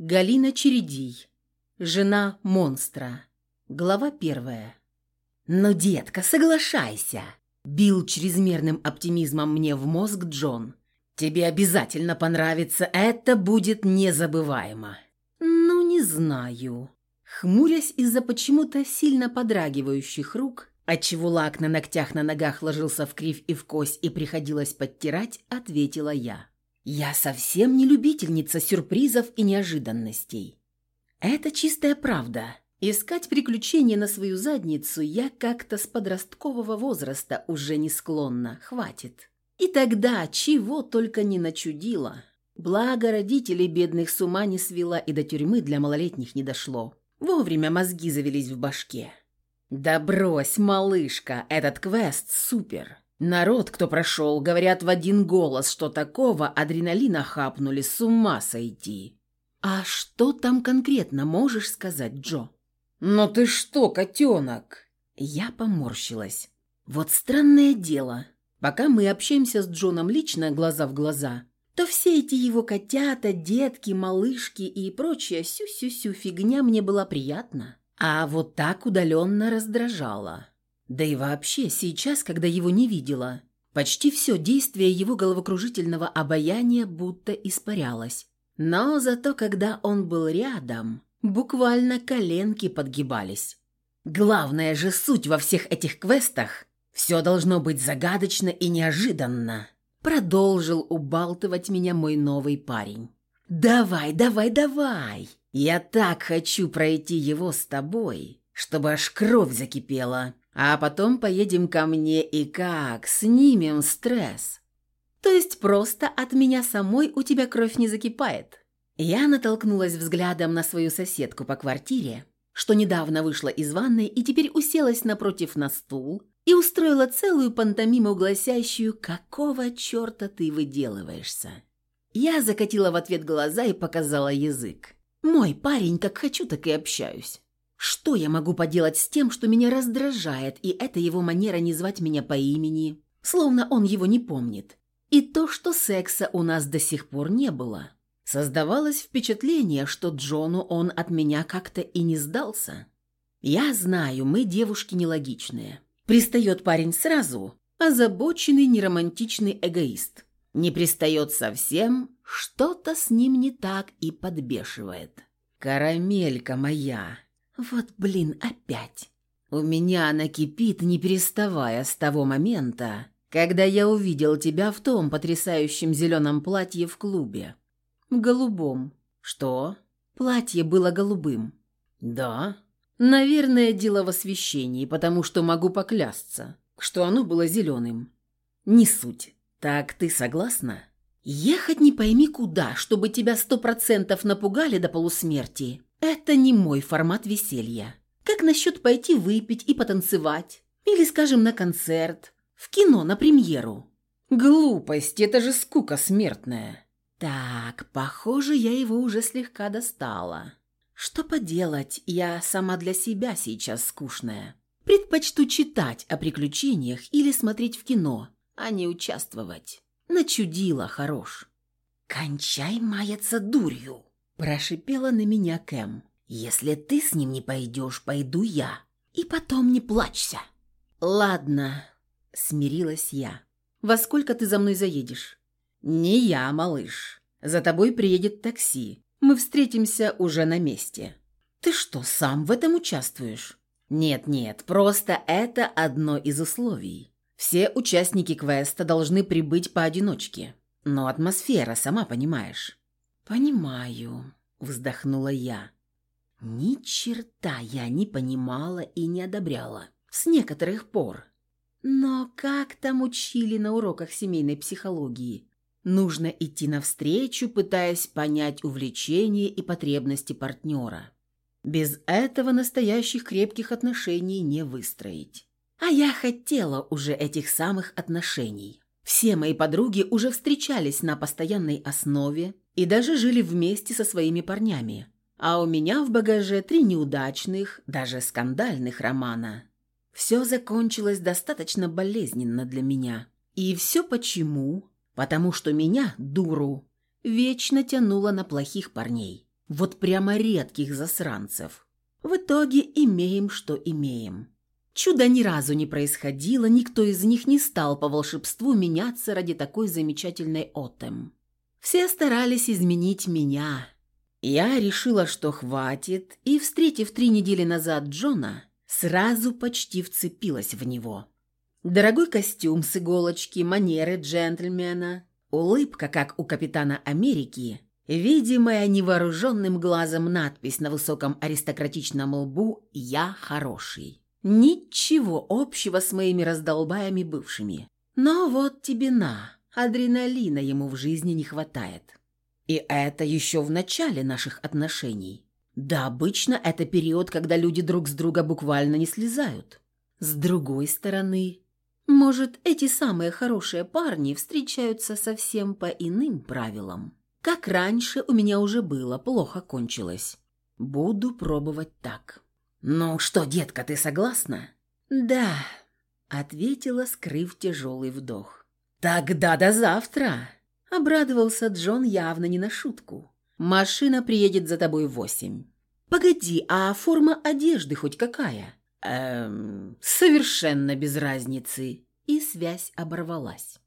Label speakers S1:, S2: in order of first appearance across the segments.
S1: Галина Чередий. Жена монстра. Глава первая. «Ну, детка, соглашайся!» Бил чрезмерным оптимизмом мне в мозг Джон. «Тебе обязательно понравится, это будет незабываемо». «Ну, не знаю». Хмурясь из-за почему-то сильно подрагивающих рук, отчего лак на ногтях на ногах ложился в кривь и в кость и приходилось подтирать, ответила я. Я совсем не любительница сюрпризов и неожиданностей. Это чистая правда. Искать приключения на свою задницу я как-то с подросткового возраста уже не склонна, хватит. И тогда чего только не начудила. Благо родителей бедных с ума не свела и до тюрьмы для малолетних не дошло. Вовремя мозги завелись в башке. «Да брось, малышка, этот квест супер. Народ, кто прошел, говорят в один голос, что такого адреналина хапнули с ума сойти. А что там конкретно можешь сказать, Джо? Ну ты что, котенок? Я поморщилась. Вот странное дело. Пока мы общаемся с Джоном лично, глаза в глаза, то все эти его котята, детки, малышки и прочая сю-сю-сю фигня мне была приятна. А вот так удаленно раздражала. Да и вообще, сейчас, когда его не видела, почти все действие его головокружительного обаяния будто испарялось. Но зато, когда он был рядом, буквально коленки подгибались. Главная же суть во всех этих квестах – все должно быть загадочно и неожиданно. Продолжил убалтывать меня мой новый парень. «Давай, давай, давай! Я так хочу пройти его с тобой, чтобы аж кровь закипела!» А потом поедем ко мне и как, снимем стресс. То есть просто от меня самой у тебя кровь не закипает. Я натолкнулась взглядом на свою соседку по квартире, что недавно вышла из ванной и теперь уселась напротив на стул и устроила целую пантомиму, гласящую «Какого черта ты выделываешься?». Я закатила в ответ глаза и показала язык. «Мой парень, как хочу, так и общаюсь». Что я могу поделать с тем, что меня раздражает, и это его манера не звать меня по имени, словно он его не помнит. И то, что секса у нас до сих пор не было. Создавалось впечатление, что Джону он от меня как-то и не сдался. Я знаю, мы девушки нелогичные. Пристает парень сразу, озабоченный неромантичный эгоист. Не пристает совсем, что-то с ним не так и подбешивает. «Карамелька моя!» Вот, блин, опять. У меня она кипит, не переставая с того момента, когда я увидел тебя в том потрясающем зеленом платье в клубе. Голубом. Что? Платье было голубым. Да. Наверное, дело в освещении, потому что могу поклясться, что оно было зеленым. Не суть. Так ты согласна? Ехать не пойми куда, чтобы тебя сто процентов напугали до полусмерти это не мой формат веселья. Как насчет пойти выпить и потанцевать? Или, скажем, на концерт? В кино, на премьеру? Глупость, это же скука смертная. Так, похоже, я его уже слегка достала. Что поделать, я сама для себя сейчас скучная. Предпочту читать о приключениях или смотреть в кино, а не участвовать. Начудила хорош. «Кончай маяться дурью!» Прошипела на меня Кэм. «Если ты с ним не пойдешь, пойду я. И потом не плачься». «Ладно», — смирилась я. «Во сколько ты за мной заедешь?» «Не я, малыш. За тобой приедет такси. Мы встретимся уже на месте». «Ты что, сам в этом участвуешь?» «Нет-нет, просто это одно из условий. Все участники квеста должны прибыть поодиночке. Но атмосфера, сама понимаешь». «Понимаю», — вздохнула я. «Ни черта я не понимала и не одобряла. С некоторых пор. Но как там учили на уроках семейной психологии? Нужно идти навстречу, пытаясь понять увлечения и потребности партнера. Без этого настоящих крепких отношений не выстроить. А я хотела уже этих самых отношений. Все мои подруги уже встречались на постоянной основе, и даже жили вместе со своими парнями. А у меня в багаже три неудачных, даже скандальных романа. Все закончилось достаточно болезненно для меня. И все почему? Потому что меня, дуру, вечно тянуло на плохих парней. Вот прямо редких засранцев. В итоге имеем, что имеем. Чуда ни разу не происходило, никто из них не стал по волшебству меняться ради такой замечательной Отем. Все старались изменить меня. Я решила, что хватит, и, встретив три недели назад Джона, сразу почти вцепилась в него. Дорогой костюм с иголочки, манеры джентльмена, улыбка, как у капитана Америки, видимая невооруженным глазом надпись на высоком аристократичном лбу «Я хороший». Ничего общего с моими раздолбаями бывшими. Но вот тебе на, адреналина ему в жизни не хватает. И это еще в начале наших отношений. Да, обычно это период, когда люди друг с друга буквально не слезают. С другой стороны, может, эти самые хорошие парни встречаются совсем по иным правилам. Как раньше у меня уже было, плохо кончилось. Буду пробовать так. «Ну что, детка, ты согласна?» «Да», — ответила, скрыв тяжелый вдох. «Тогда до завтра!» — обрадовался Джон явно не на шутку. «Машина приедет за тобой в восемь». «Погоди, а форма одежды хоть какая?» «Эм, совершенно без разницы». И связь оборвалась.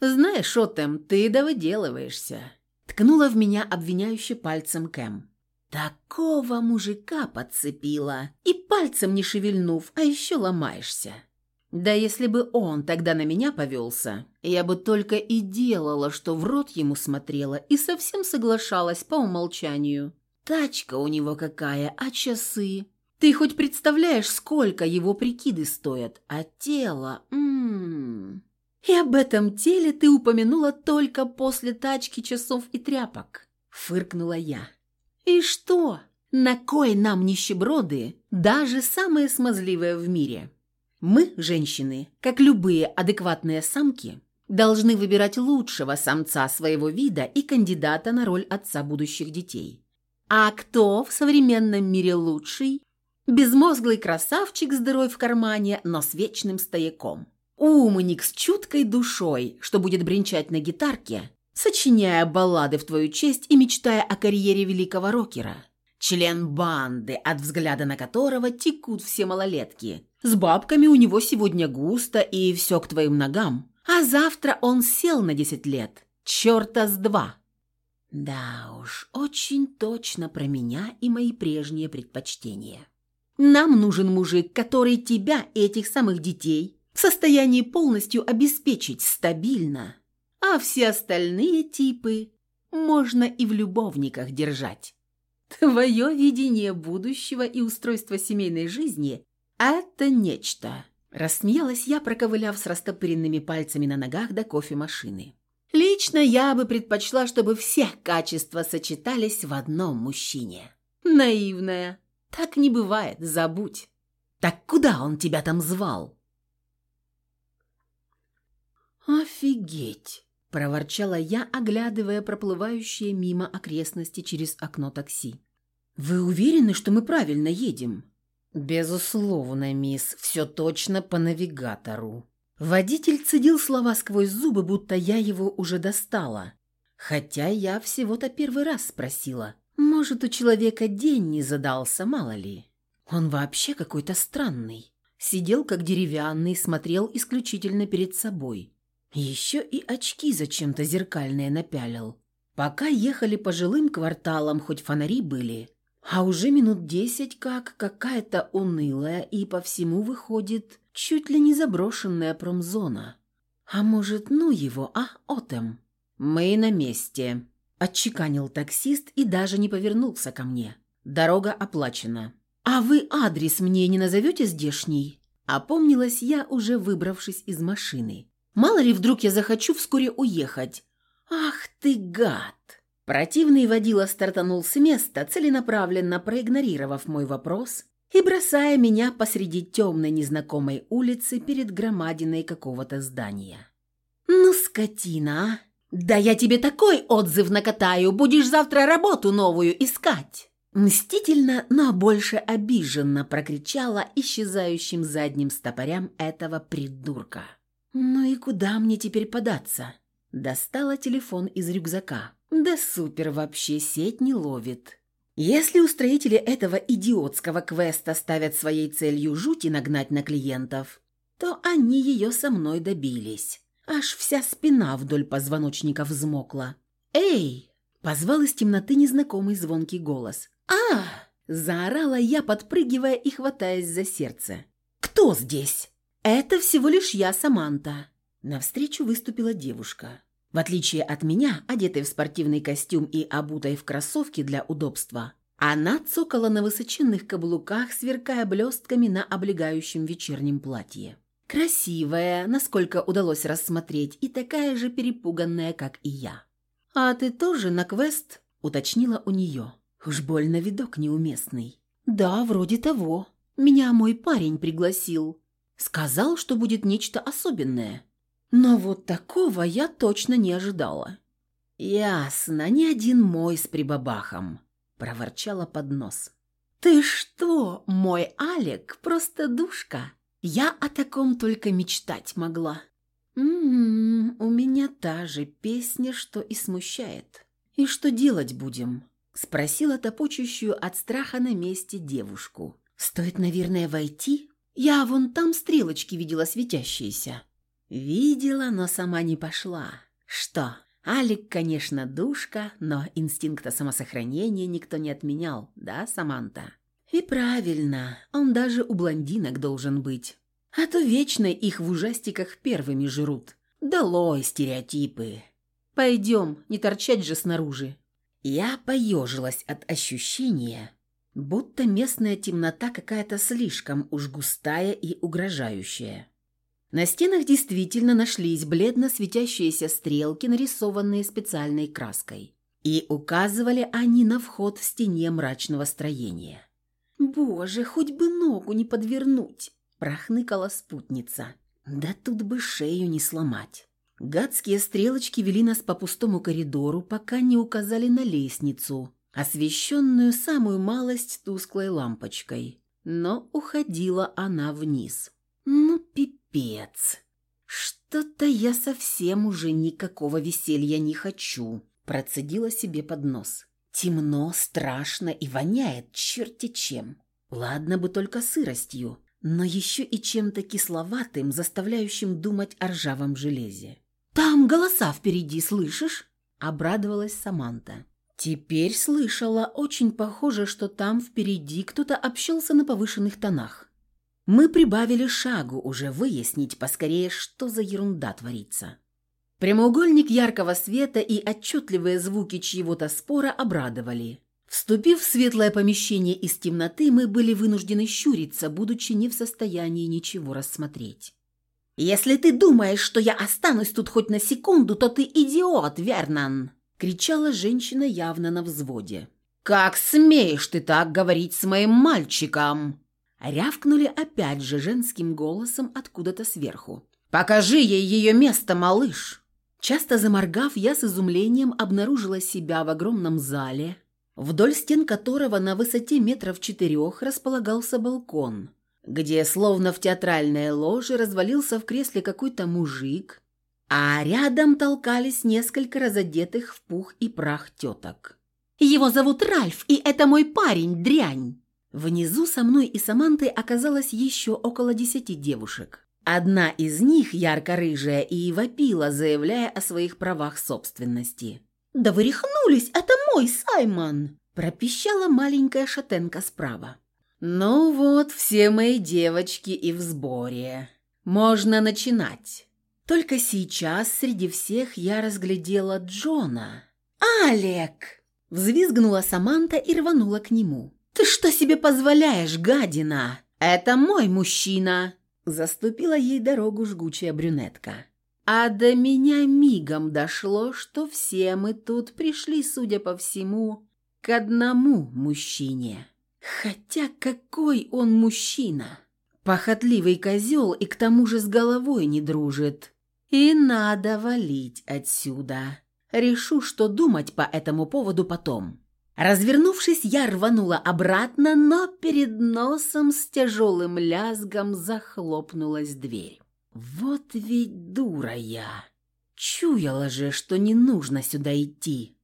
S1: «Знаешь, Отем, ты довыделываешься», — ткнула в меня обвиняюще пальцем Кэм. Такого мужика подцепила, и пальцем не шевельнув, а еще ломаешься. Да если бы он тогда на меня повелся, я бы только и делала, что в рот ему смотрела и совсем соглашалась по умолчанию. Тачка у него какая, а часы? Ты хоть представляешь, сколько его прикиды стоят? А тело... М И об этом теле ты упомянула только после тачки, часов и тряпок. Фыркнула я. И что? На кой нам нищеброды, даже самые смазливые в мире? Мы, женщины, как любые адекватные самки, должны выбирать лучшего самца своего вида и кандидата на роль отца будущих детей. А кто в современном мире лучший? Безмозглый красавчик с дырой в кармане, но с вечным стояком. Умник с чуткой душой, что будет бренчать на гитарке, сочиняя баллады в твою честь и мечтая о карьере великого рокера. Член банды, от взгляда на которого текут все малолетки. С бабками у него сегодня густо и все к твоим ногам. А завтра он сел на десять лет. Черта с два. Да уж, очень точно про меня и мои прежние предпочтения. Нам нужен мужик, который тебя и этих самых детей в состоянии полностью обеспечить стабильно, а все остальные типы можно и в любовниках держать. Твое видение будущего и устройство семейной жизни – это нечто. Рассмеялась я, проковыляв с растопыренными пальцами на ногах до кофемашины. Лично я бы предпочла, чтобы все качества сочетались в одном мужчине. Наивная. Так не бывает, забудь. Так куда он тебя там звал? Офигеть. Проворчала я, оглядывая проплывающие мимо окрестности через окно такси. «Вы уверены, что мы правильно едем?» «Безусловно, мисс, все точно по навигатору». Водитель цедил слова сквозь зубы, будто я его уже достала. Хотя я всего-то первый раз спросила. Может, у человека день не задался, мало ли. Он вообще какой-то странный. Сидел как деревянный, смотрел исключительно перед собой. Еще и очки зачем-то зеркальные напялил. Пока ехали по жилым кварталам, хоть фонари были, а уже минут десять как какая-то унылая и по всему выходит чуть ли не заброшенная промзона. А может, ну его, а, Отем? Мы на месте. Отчеканил таксист и даже не повернулся ко мне. Дорога оплачена. А вы адрес мне не назовете здешний? Опомнилась я, уже выбравшись из машины. Мало ли вдруг я захочу вскоре уехать. Ах ты гад! Противный водила стартанул с места, целенаправленно проигнорировав мой вопрос и бросая меня посреди темной незнакомой улицы перед громадиной какого-то здания. «Ну, скотина, а! Да я тебе такой отзыв накатаю, будешь завтра работу новую искать!» Мстительно, но больше обиженно прокричала исчезающим задним стопорям этого придурка. «Ну и куда мне теперь податься?» Достала телефон из рюкзака. «Да супер вообще, сеть не ловит». Если устроители этого идиотского квеста ставят своей целью жути нагнать на клиентов, то они ее со мной добились. Аж вся спина вдоль позвоночника взмокла. «Эй!» – позвал из темноты незнакомый звонкий голос. «А!» – заорала я, подпрыгивая и хватаясь за сердце. «Кто здесь?» «Это всего лишь я, Саманта». Навстречу выступила девушка. В отличие от меня, одетой в спортивный костюм и обутой в кроссовки для удобства, она цокала на высоченных каблуках, сверкая блестками на облегающем вечернем платье. Красивая, насколько удалось рассмотреть, и такая же перепуганная, как и я. «А ты тоже на квест?» – уточнила у нее. Уж больно видок неуместный. «Да, вроде того. Меня мой парень пригласил. Сказал, что будет нечто особенное. Но вот такого я точно не ожидала». «Ясно, ни один мой с прибабахом», – проворчала под нос. «Ты что, мой Алек, просто душка?» Я о таком только мечтать могла. «М-м, у меня та же песня, что и смущает. И что делать будем?» Спросила топочущую от страха на месте девушку. «Стоит, наверное, войти? Я вон там стрелочки видела светящиеся». «Видела, но сама не пошла. Что, Алик, конечно, душка, но инстинкта самосохранения никто не отменял, да, Саманта?» И правильно, он даже у блондинок должен быть. А то вечно их в ужастиках первыми жрут. Долой стереотипы. Пойдем, не торчать же снаружи. Я поежилась от ощущения, будто местная темнота какая-то слишком уж густая и угрожающая. На стенах действительно нашлись бледно светящиеся стрелки, нарисованные специальной краской. И указывали они на вход в стене мрачного строения. «Боже, хоть бы ногу не подвернуть!» – прохныкала спутница. «Да тут бы шею не сломать!» Гадские стрелочки вели нас по пустому коридору, пока не указали на лестницу, освещенную самую малость тусклой лампочкой. Но уходила она вниз. «Ну, пипец! Что-то я совсем уже никакого веселья не хочу!» Процедила себе под нос. Темно, страшно и воняет черти чем. Ладно бы только сыростью, но еще и чем-то кисловатым, заставляющим думать о ржавом железе. «Там голоса впереди, слышишь?» – обрадовалась Саманта. Теперь слышала, очень похоже, что там впереди кто-то общался на повышенных тонах. Мы прибавили шагу уже выяснить поскорее, что за ерунда творится. Прямоугольник яркого света и отчетливые звуки чьего-то спора обрадовали. Вступив в светлое помещение из темноты, мы были вынуждены щуриться, будучи не в состоянии ничего рассмотреть. «Если ты думаешь, что я останусь тут хоть на секунду, то ты идиот, Вернан!» — кричала женщина явно на взводе. «Как смеешь ты так говорить с моим мальчиком?» Рявкнули опять же женским голосом откуда-то сверху. «Покажи ей ее место, малыш!» Часто заморгав, я с изумлением обнаружила себя в огромном зале, вдоль стен которого на высоте метров четырех располагался балкон, где, словно в театральной ложе, развалился в кресле какой-то мужик, а рядом толкались несколько разодетых в пух и прах теток. «Его зовут Ральф, и это мой парень, дрянь!» Внизу со мной и Самантой оказалось еще около десяти девушек. Одна из них, ярко-рыжая, и вопила, заявляя о своих правах собственности. «Да вы рехнулись, это мой Саймон!» пропищала маленькая шатенка справа. «Ну вот, все мои девочки и в сборе. Можно начинать». Только сейчас среди всех я разглядела Джона. «Алек!» – взвизгнула Саманта и рванула к нему. «Ты что себе позволяешь, гадина? Это мой мужчина!» Заступила ей дорогу жгучая брюнетка. А до меня мигом дошло, что все мы тут пришли, судя по всему, к одному мужчине. Хотя какой он мужчина? Похотливый козел и к тому же с головой не дружит. И надо валить отсюда. Решу, что думать по этому поводу потом. Развернувшись, я рванула обратно, но перед носом с тяжелым лязгом захлопнулась дверь. Вот ведь дура я! Чуяла же, что не нужно сюда идти.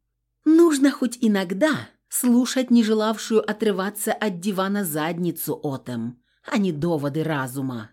S1: Нужно хоть иногда слушать не желавшую отрываться от дивана задницу Отем, а не доводы разума.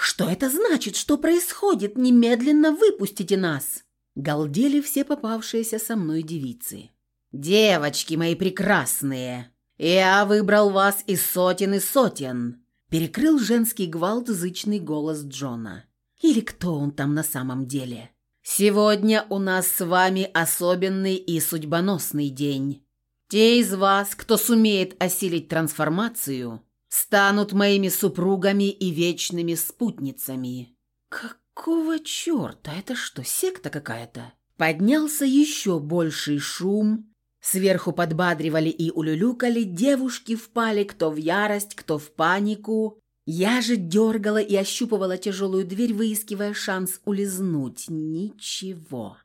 S1: «Что это значит? Что происходит? Немедленно выпустите нас!» Галдели все попавшиеся со мной девицы. «Девочки мои прекрасные! Я выбрал вас из сотен и сотен!» Перекрыл женский гвалт зычный голос Джона. Или кто он там на самом деле? «Сегодня у нас с вами особенный и судьбоносный день. Те из вас, кто сумеет осилить трансформацию, станут моими супругами и вечными спутницами». «Какого черта? Это что, секта какая-то?» Поднялся еще больший шум. Сверху подбадривали и улюлюкали, девушки впали кто в ярость, кто в панику. Я же дергала и ощупывала тяжелую дверь, выискивая шанс улизнуть. Ничего.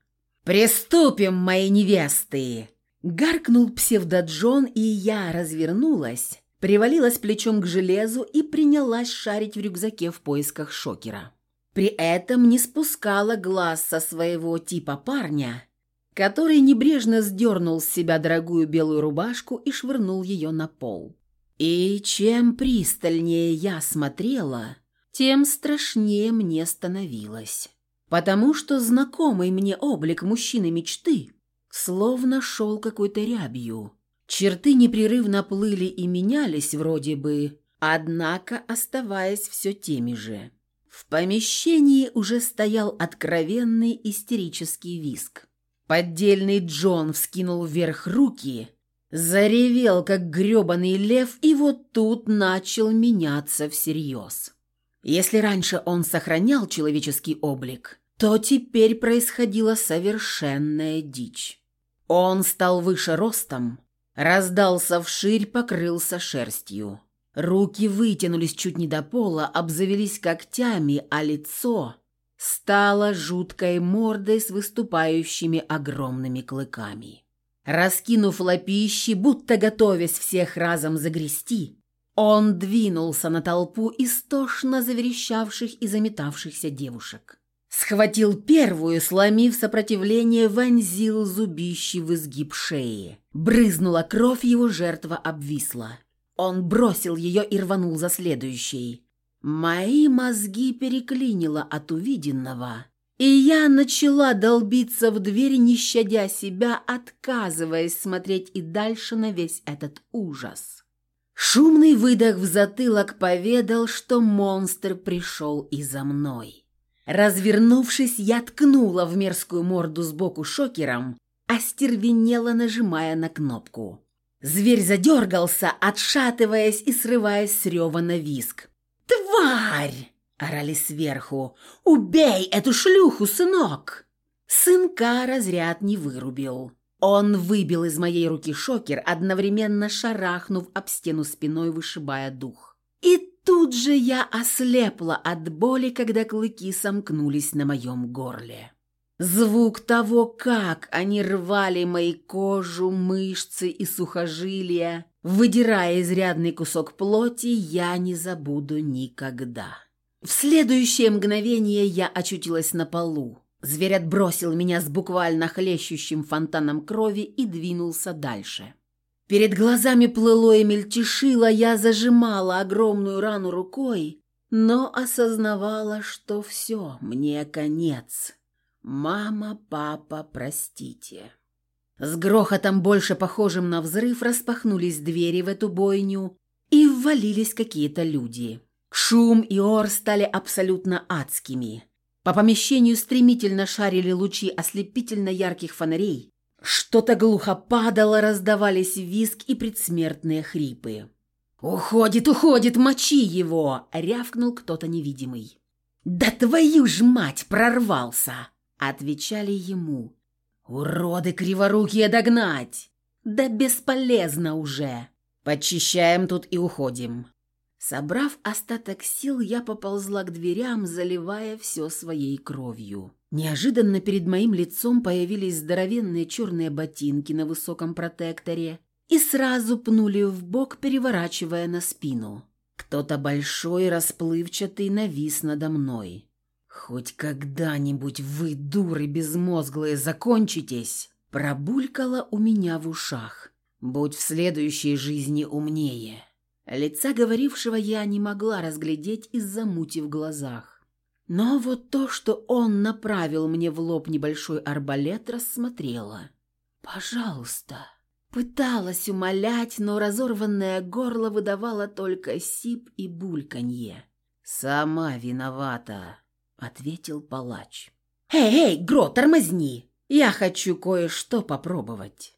S1: «Приступим, мои невесты!» Гаркнул псевдоджон, и я развернулась, привалилась плечом к железу и принялась шарить в рюкзаке в поисках шокера. При этом не спускала глаз со своего типа парня, который небрежно сдернул с себя дорогую белую рубашку и швырнул ее на пол. И чем пристальнее я смотрела, тем страшнее мне становилось. Потому что знакомый мне облик мужчины мечты словно шел какой-то рябью. Черты непрерывно плыли и менялись вроде бы, однако оставаясь все теми же. В помещении уже стоял откровенный истерический виск. Поддельный Джон вскинул вверх руки, заревел, как грёбаный лев, и вот тут начал меняться всерьез. Если раньше он сохранял человеческий облик, то теперь происходила совершенная дичь. Он стал выше ростом, раздался вширь, покрылся шерстью. Руки вытянулись чуть не до пола, обзавелись когтями, а лицо стало жуткой мордой с выступающими огромными клыками. Раскинув лапищи, будто готовясь всех разом загрести, он двинулся на толпу истошно заверещавших и заметавшихся девушек. Схватил первую, сломив сопротивление, вонзил зубищи в изгиб шеи. Брызнула кровь, его жертва обвисла. Он бросил ее и рванул за следующей. Мои мозги переклинило от увиденного, и я начала долбиться в дверь, не щадя себя, отказываясь смотреть и дальше на весь этот ужас. Шумный выдох в затылок поведал, что монстр пришел и за мной. Развернувшись, я ткнула в мерзкую морду сбоку шокером, остервенела, нажимая на кнопку. Зверь задергался, отшатываясь и срываясь с рева на виск. «Тварь!» – орали сверху. «Убей эту шлюху, сынок!» Сынка разряд не вырубил. Он выбил из моей руки шокер, одновременно шарахнув об стену спиной, вышибая дух. И Тут же я ослепла от боли, когда клыки сомкнулись на моем горле. Звук того, как они рвали мои кожу, мышцы и сухожилия, выдирая изрядный кусок плоти, я не забуду никогда. В следующее мгновение я очутилась на полу. Зверь отбросил меня с буквально хлещущим фонтаном крови и двинулся дальше. Перед глазами плыло и мельтешило, я зажимала огромную рану рукой, но осознавала, что все, мне конец. «Мама, папа, простите». С грохотом, больше похожим на взрыв, распахнулись двери в эту бойню, и ввалились какие-то люди. Шум и ор стали абсолютно адскими. По помещению стремительно шарили лучи ослепительно ярких фонарей, что-то глухо падало, раздавались визг и предсмертные хрипы. «Уходит, уходит, мочи его!» — рявкнул кто-то невидимый. «Да твою ж мать, прорвался!» — отвечали ему. «Уроды криворукие догнать!» «Да бесполезно уже!» «Подчищаем тут и уходим!» Собрав остаток сил, я поползла к дверям, заливая все своей кровью. Неожиданно перед моим лицом появились здоровенные черные ботинки на высоком протекторе и сразу пнули в бок, переворачивая на спину. Кто-то большой, расплывчатый, навис надо мной. «Хоть когда-нибудь вы, дуры безмозглые, закончитесь!» Пробулькало у меня в ушах. Будь в следующей жизни умнее». Лица говорившего я не могла разглядеть из-за мути в глазах. Но вот то, что он направил мне в лоб небольшой арбалет, рассмотрела. «Пожалуйста». Пыталась умолять, но разорванное горло выдавало только сип и бульканье. «Сама виновата», — ответил палач. «Эй, эй, Гро, тормозни! Я хочу кое-что попробовать».